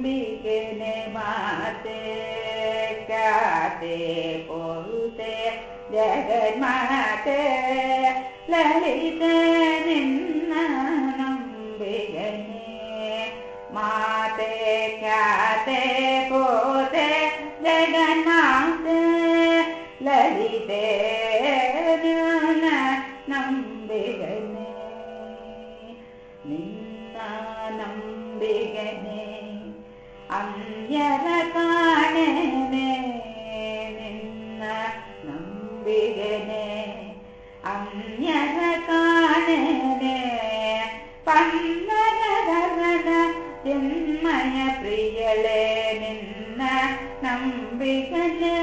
ನಂಬಿಕೆನೆ ಮಾತೆ ಕಾತೆ बिगने ಜಗನ್ಮಾತೆ. ಲಲಿತ ನಿನ್ನ ನಂಬಿಗನೆ ಮಾತೆ ಕಾತೆ माते ಜಗನ್ಮಾತೆ. ಲಲಿತೆ ನನ್ನ ನಂಬಿಗನೆ ನಿನ್ನ ನಂಬಿಗನೆ. ಅನ್ಯರ ಕಾಣೆನೆ ನಿನ್ನ ನಂಬಿಗನೆ ಅನ್ಯರ ಕಾಣೆನೆ ಪನ್ನರರನ ಚಿನ್ಮಯ ಪ್ರಿಯಳೆ ನಿನ್ನ ನಂಬಿಗನೆ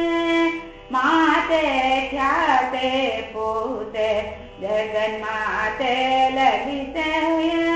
ಮಾತೆ ಖ್ಯಾತೆ ಪೂತೆ ಜಗನ್ಮಾತೆ ಲಲಿತೆಯಗೆ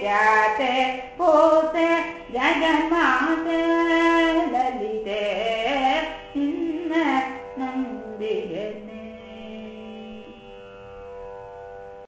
ख्याते जगमा लिते इ नन्द